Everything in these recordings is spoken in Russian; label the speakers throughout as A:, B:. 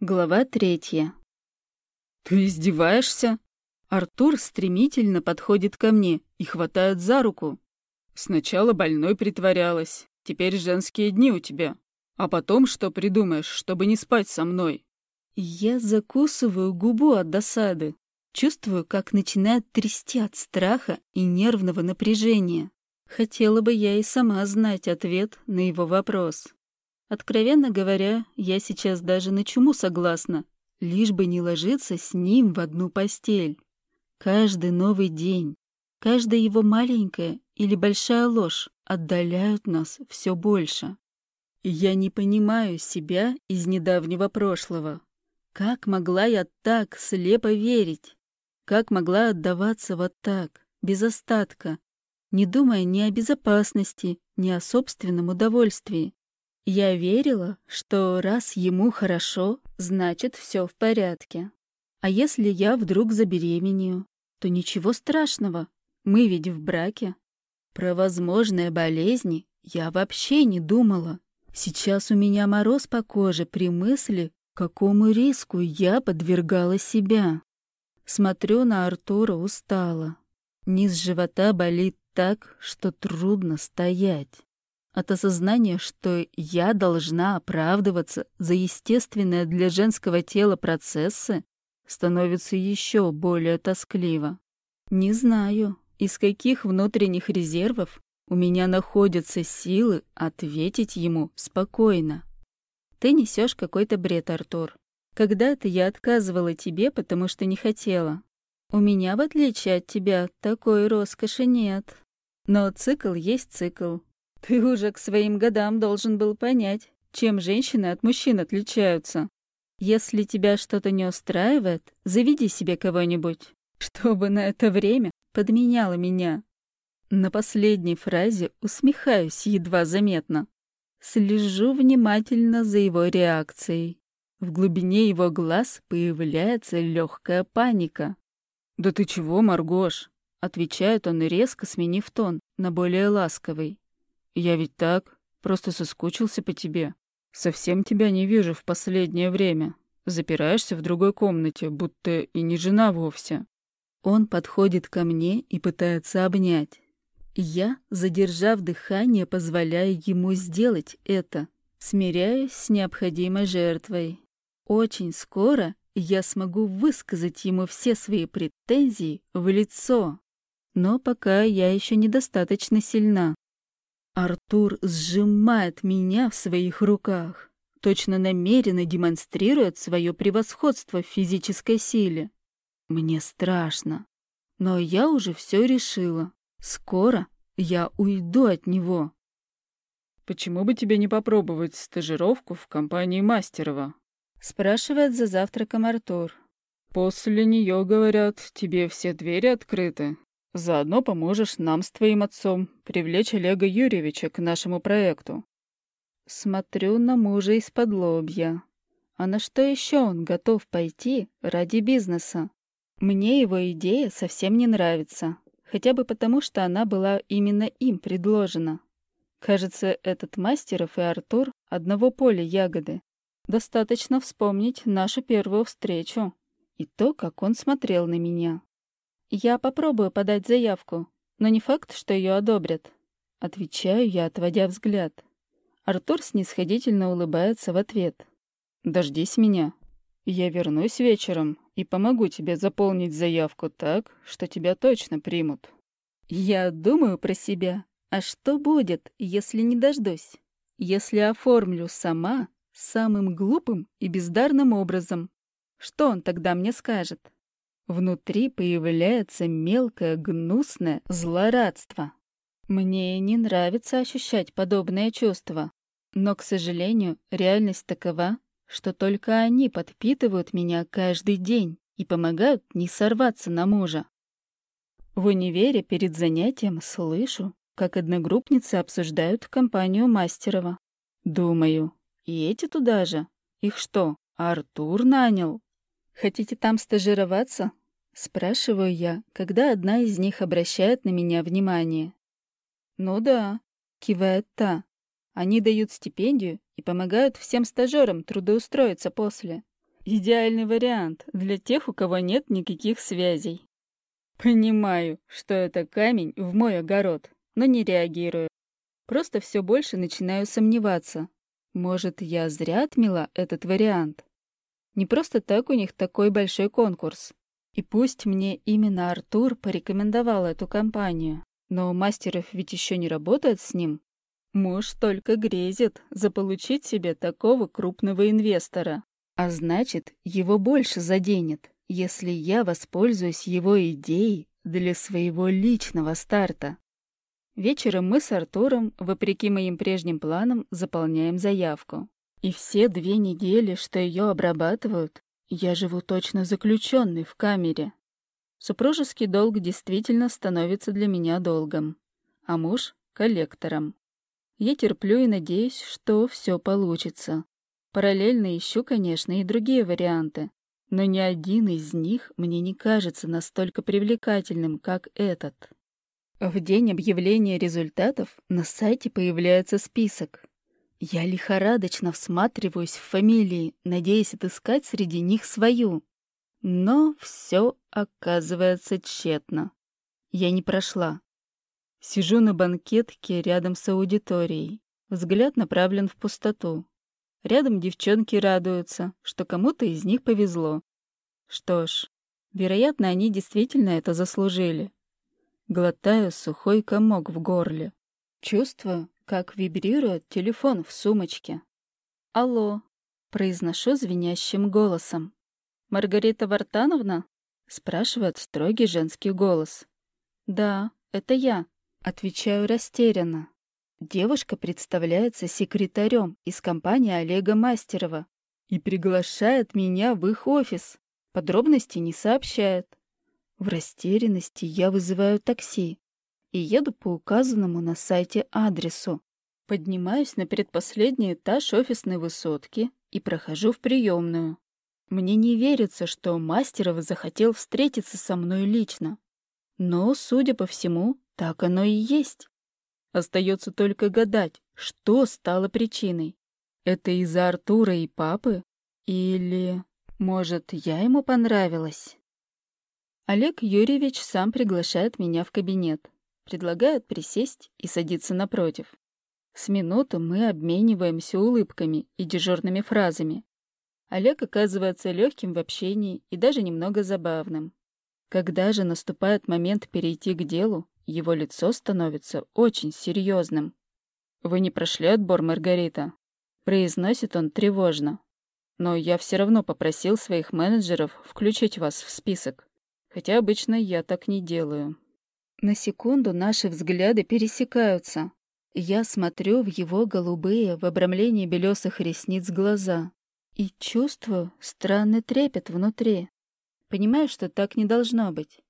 A: Глава третья. «Ты издеваешься?» Артур стремительно подходит ко мне и хватает за руку. «Сначала больной притворялась, теперь женские дни у тебя. А потом что придумаешь, чтобы не спать со мной?» Я закусываю губу от досады. Чувствую, как начинает трясти от страха и нервного напряжения. Хотела бы я и сама знать ответ на его вопрос. Откровенно говоря, я сейчас даже на чуму согласна, лишь бы не ложиться с ним в одну постель. Каждый новый день, каждая его маленькая или большая ложь отдаляют нас все больше. я не понимаю себя из недавнего прошлого. Как могла я так слепо верить? Как могла отдаваться вот так, без остатка, не думая ни о безопасности, ни о собственном удовольствии? Я верила, что раз ему хорошо, значит, все в порядке. А если я вдруг забеременею, то ничего страшного, мы ведь в браке. Про возможные болезни я вообще не думала. Сейчас у меня мороз по коже при мысли, какому риску я подвергала себя. Смотрю на Артура устало. Низ живота болит так, что трудно стоять. От осознания, что я должна оправдываться за естественные для женского тела процессы, становится еще более тоскливо. Не знаю, из каких внутренних резервов у меня находятся силы ответить ему спокойно. Ты несешь какой-то бред, Артур. Когда-то я отказывала тебе, потому что не хотела. У меня, в отличие от тебя, такой роскоши нет. Но цикл есть цикл, ты уже к своим годам должен был понять, чем женщины от мужчин отличаются. Если тебя что-то не устраивает, заведи себе кого-нибудь, чтобы на это время подменяло меня. На последней фразе усмехаюсь едва заметно. Слежу внимательно за его реакцией. В глубине его глаз появляется легкая паника. «Да ты чего, Маргош?» — отвечает он резко, сменив тон на более ласковый. Я ведь так, просто соскучился по тебе. Совсем тебя не вижу в последнее время. Запираешься в другой комнате, будто и не жена вовсе. Он подходит ко мне и пытается обнять. Я, задержав дыхание, позволяю ему сделать это, смиряясь с необходимой жертвой. Очень скоро я смогу высказать ему все свои претензии в лицо. Но пока я еще недостаточно сильна. Артур сжимает меня в своих руках, точно намеренно демонстрирует свое превосходство в физической силе. Мне страшно, но я уже все решила. Скоро я уйду от него. «Почему бы тебе не попробовать стажировку в компании Мастерова?» спрашивает за завтраком Артур. «После нее, говорят, тебе все двери открыты, Заодно поможешь нам с твоим отцом привлечь Олега Юрьевича к нашему проекту. Смотрю на мужа из-под лобья. А на что еще он готов пойти ради бизнеса? Мне его идея совсем не нравится. Хотя бы потому, что она была именно им предложена. Кажется, этот Мастеров и Артур одного поля ягоды. Достаточно вспомнить нашу первую встречу и то, как он смотрел на меня. «Я попробую подать заявку, но не факт, что ее одобрят». Отвечаю я, отводя взгляд. Артур снисходительно улыбается в ответ. «Дождись меня. Я вернусь вечером и помогу тебе заполнить заявку так, что тебя точно примут». Я думаю про себя. А что будет, если не дождусь? Если оформлю сама самым глупым и бездарным образом? Что он тогда мне скажет? Внутри появляется мелкое гнусное злорадство. Мне не нравится ощущать подобное чувство, но, к сожалению, реальность такова, что только они подпитывают меня каждый день и помогают не сорваться на мужа. В универе перед занятием слышу, как одногруппницы обсуждают компанию Мастерова. Думаю, и эти туда же? Их что, Артур нанял? Хотите там стажироваться? Спрашиваю я, когда одна из них обращает на меня внимание. «Ну да», — кивает та. «Они дают стипендию и помогают всем стажерам трудоустроиться после. Идеальный вариант для тех, у кого нет никаких связей. Понимаю, что это камень в мой огород, но не реагирую. Просто все больше начинаю сомневаться. Может, я зря отмела этот вариант? Не просто так у них такой большой конкурс. И пусть мне именно Артур порекомендовал эту компанию, но Мастеров ведь еще не работает с ним. Муж только грезит заполучить себе такого крупного инвестора. А значит, его больше заденет, если я воспользуюсь его идеей для своего личного старта. Вечером мы с Артуром, вопреки моим прежним планам, заполняем заявку. И все две недели, что ее обрабатывают, я живу точно заключенный в камере. Супружеский долг действительно становится для меня долгом, а муж — коллектором. Я терплю и надеюсь, что все получится. Параллельно ищу, конечно, и другие варианты, но ни один из них мне не кажется настолько привлекательным, как этот. В день объявления результатов на сайте появляется список. Я лихорадочно всматриваюсь в фамилии, надеясь отыскать среди них свою. Но все оказывается тщетно. Я не прошла. Сижу на банкетке рядом с аудиторией. Взгляд направлен в пустоту. Рядом девчонки радуются, что кому-то из них повезло. Что ж, вероятно, они действительно это заслужили. Глотаю сухой комок в горле. Чувствую, как вибрирует телефон в сумочке. «Алло», — произношу звенящим голосом. «Маргарита Вартановна?» — спрашивает строгий женский голос. «Да, это я», — отвечаю растерянно. Девушка представляется секретарем из компании Олега Мастерова и приглашает меня в их офис. Подробности не сообщает. В растерянности я вызываю такси и еду по указанному на сайте адресу. Поднимаюсь на предпоследний этаж офисной высотки и прохожу в приемную. Мне не верится, что Мастеров захотел встретиться со мной лично. Но, судя по всему, так оно и есть. Остается только гадать, что стало причиной. Это из-за Артура и папы? Или, может, я ему понравилась? Олег Юрьевич сам приглашает меня в кабинет, предлагает присесть и садиться напротив. С минуту мы обмениваемся улыбками и дежурными фразами. Олег оказывается легким в общении и даже немного забавным. Когда же наступает момент перейти к делу, его лицо становится очень серьезным. «Вы не прошли отбор, Маргарита?» Произносит он тревожно. «Но я все равно попросил своих менеджеров включить вас в список. Хотя обычно я так не делаю». На секунду наши взгляды пересекаются. Я смотрю в его голубые в обрамлении белесых ресниц глаза и чувствую странный трепет внутри. Понимаю, что так не должно быть.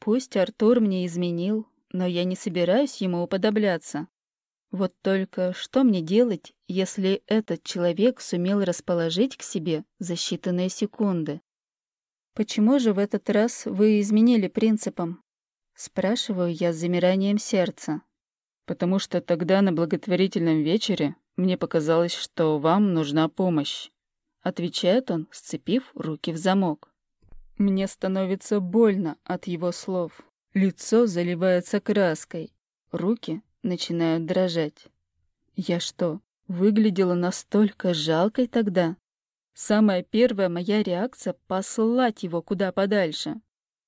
A: Пусть Артур мне изменил, но я не собираюсь ему уподобляться. Вот только что мне делать, если этот человек сумел расположить к себе за считанные секунды? «Почему же в этот раз вы изменили принципам?» Спрашиваю я с замиранием сердца. «Потому что тогда на благотворительном вечере мне показалось, что вам нужна помощь», отвечает он, сцепив руки в замок. Мне становится больно от его слов. Лицо заливается краской, руки начинают дрожать. Я что, выглядела настолько жалкой тогда? Самая первая моя реакция — послать его куда подальше.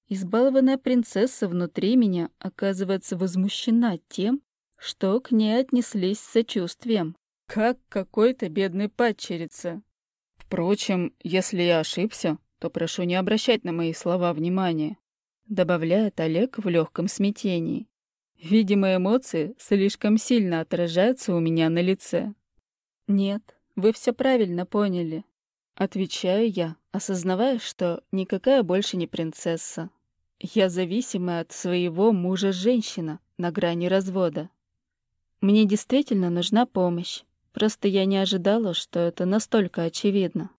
A: Избалованная принцесса внутри меня оказывается возмущена тем, что к ней отнеслись с сочувствием, как какой-то бедной падчерице. Впрочем, если я ошибся, то прошу не обращать на мои слова внимания добавляет Олег в легком смятении. Видимо, эмоции слишком сильно отражаются у меня на лице. Нет, вы все правильно поняли. Отвечаю я, осознавая, что никакая больше не принцесса. Я зависимая от своего мужа женщина на грани развода. Мне действительно нужна помощь. Просто я не ожидала, что это настолько очевидно.